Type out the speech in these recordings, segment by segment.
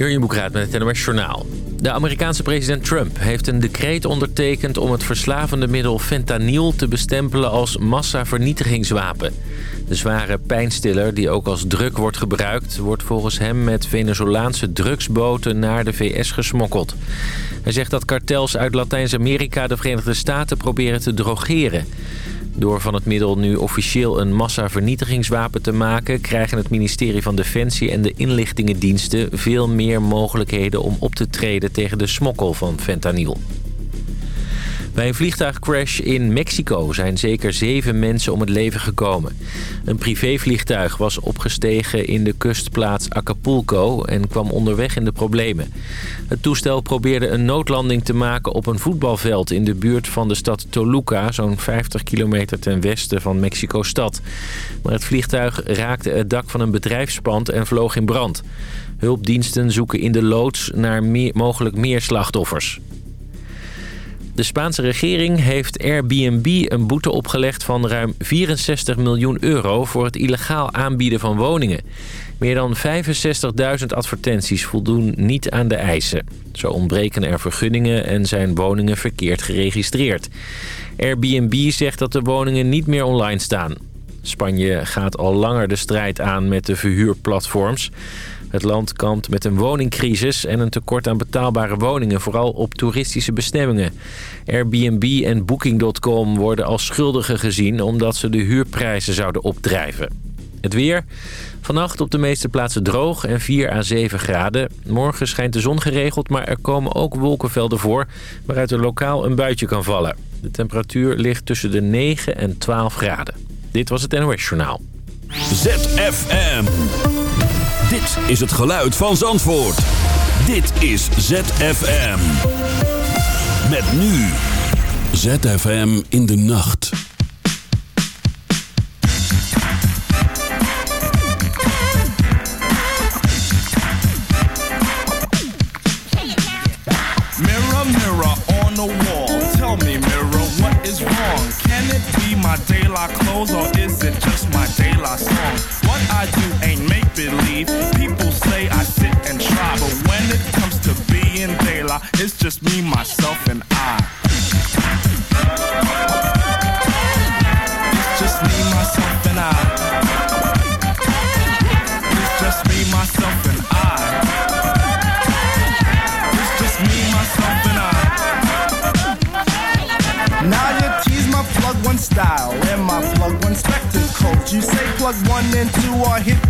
Jurjen Boekraat met het NOS Journaal. De Amerikaanse president Trump heeft een decreet ondertekend... om het verslavende middel fentanyl te bestempelen als massavernietigingswapen. De zware pijnstiller, die ook als druk wordt gebruikt... wordt volgens hem met Venezolaanse drugsboten naar de VS gesmokkeld. Hij zegt dat kartels uit Latijns-Amerika de Verenigde Staten proberen te drogeren... Door van het middel nu officieel een massavernietigingswapen te maken... krijgen het ministerie van Defensie en de inlichtingendiensten... veel meer mogelijkheden om op te treden tegen de smokkel van fentanyl. Bij een vliegtuigcrash in Mexico zijn zeker zeven mensen om het leven gekomen. Een privévliegtuig was opgestegen in de kustplaats Acapulco en kwam onderweg in de problemen. Het toestel probeerde een noodlanding te maken op een voetbalveld in de buurt van de stad Toluca, zo'n 50 kilometer ten westen van Mexico-stad. Maar het vliegtuig raakte het dak van een bedrijfspand en vloog in brand. Hulpdiensten zoeken in de loods naar mogelijk meer slachtoffers. De Spaanse regering heeft Airbnb een boete opgelegd van ruim 64 miljoen euro... voor het illegaal aanbieden van woningen. Meer dan 65.000 advertenties voldoen niet aan de eisen. Zo ontbreken er vergunningen en zijn woningen verkeerd geregistreerd. Airbnb zegt dat de woningen niet meer online staan. Spanje gaat al langer de strijd aan met de verhuurplatforms. Het land kampt met een woningcrisis en een tekort aan betaalbare woningen, vooral op toeristische bestemmingen. Airbnb en Booking.com worden als schuldigen gezien omdat ze de huurprijzen zouden opdrijven. Het weer. Vannacht op de meeste plaatsen droog en 4 à 7 graden. Morgen schijnt de zon geregeld, maar er komen ook wolkenvelden voor... waaruit er lokaal een buitje kan vallen. De temperatuur ligt tussen de 9 en 12 graden. Dit was het NOS Journaal. ZFM. Dit is het geluid van Zandvoort. Dit is ZFM. Met nu. ZFM in de nacht. Mirror, mirror on the wall. Tell me, mirror, what is wrong? Can it be my daylight clothes or is it just my daylight song? What I do ain't make. People say I sit and try, but when it comes to being daylight, it's just me, myself, and I. It's just me, myself, and I. It's just me, myself, and I. It's just me, myself, and I. Now you tease my plug one style and my plug one spectacles. You say plug one and two are hippies,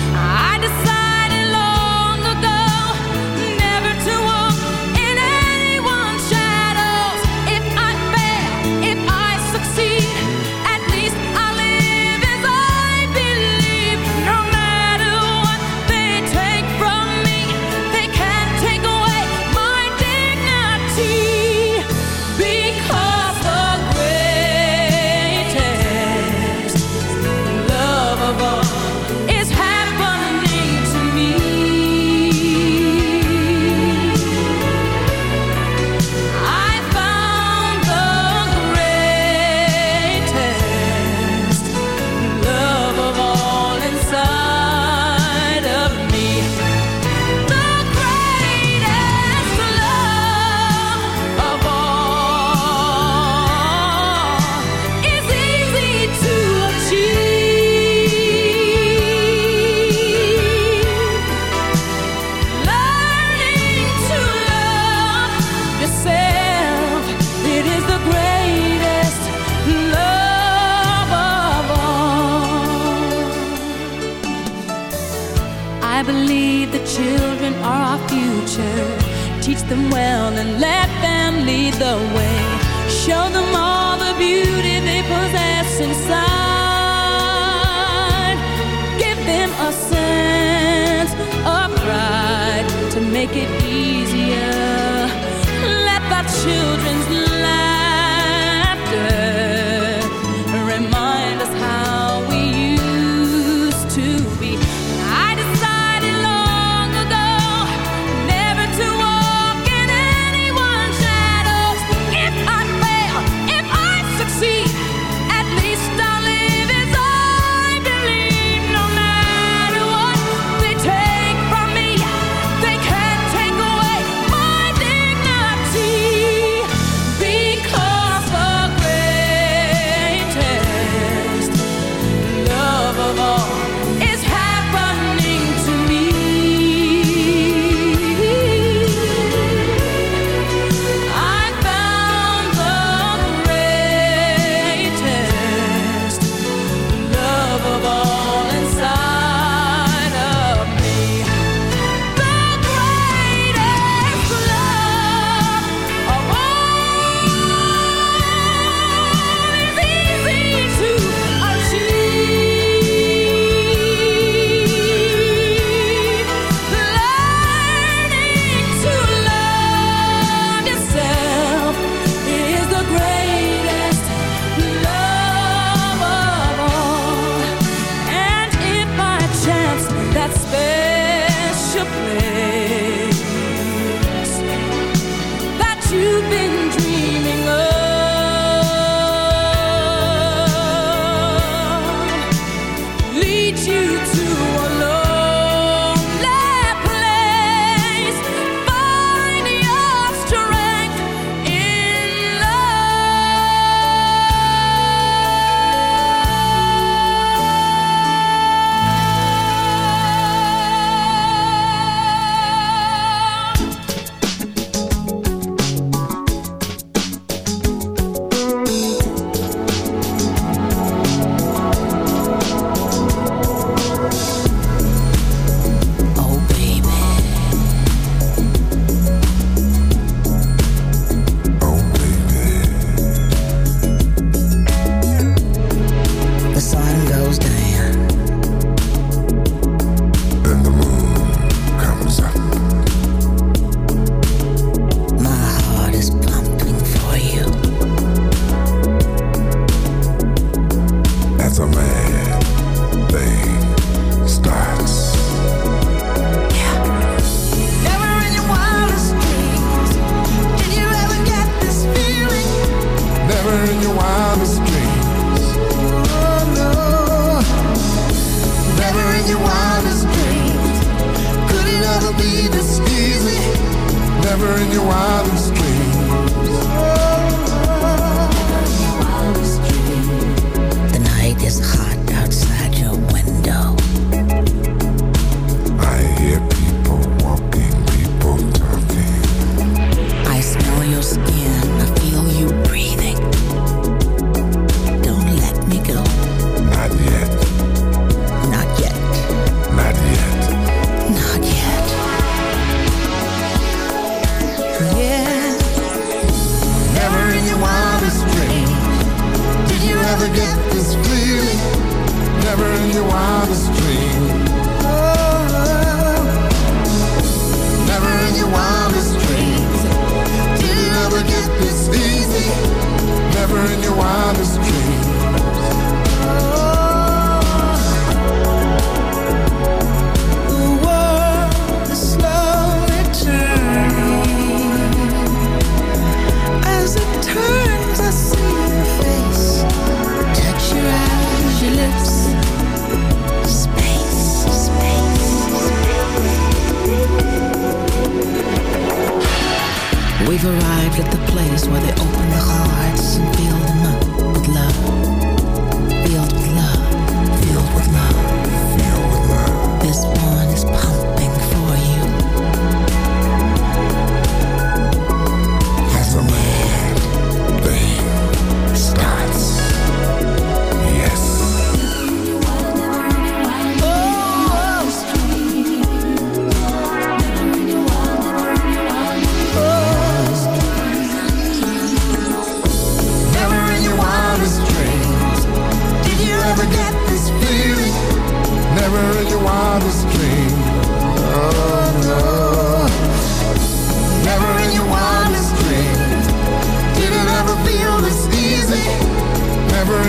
make it easier. Let the children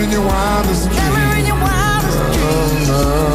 in your wildest dreams. Never in your wildest dreams. Oh, no.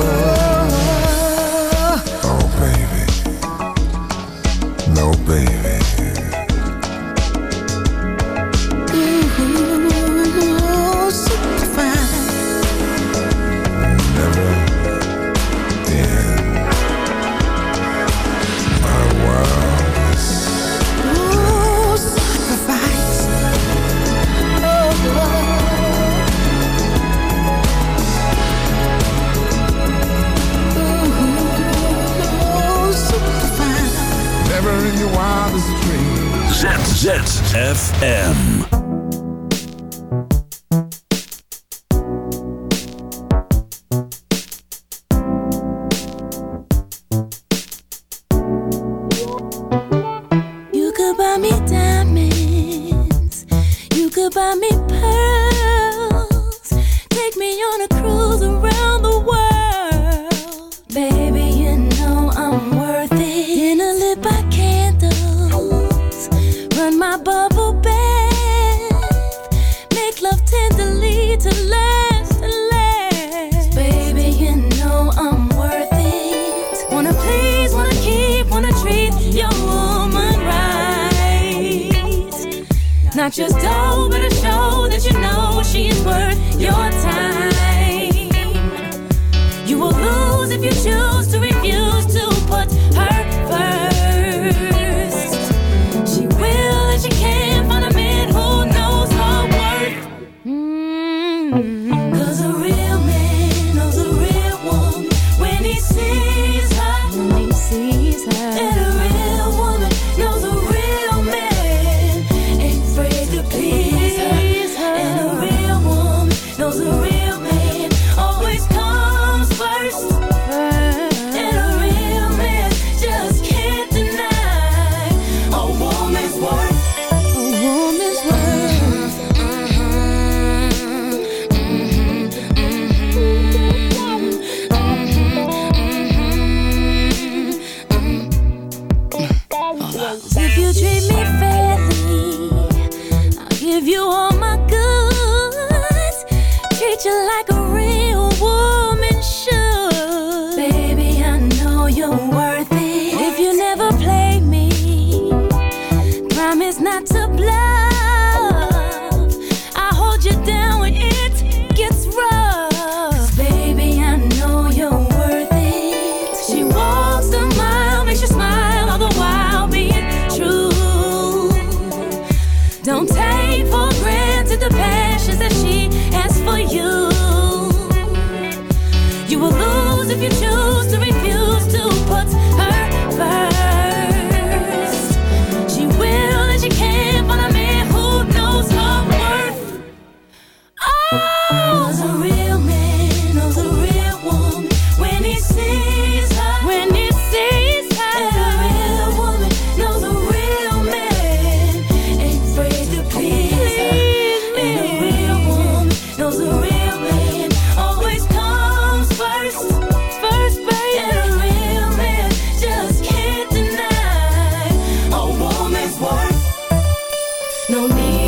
me.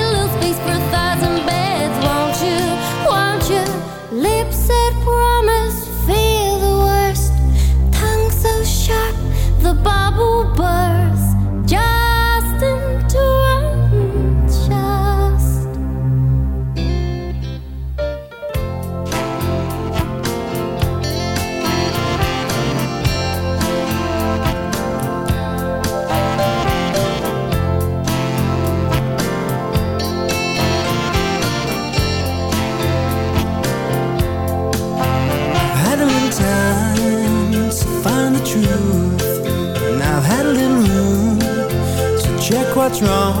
wrong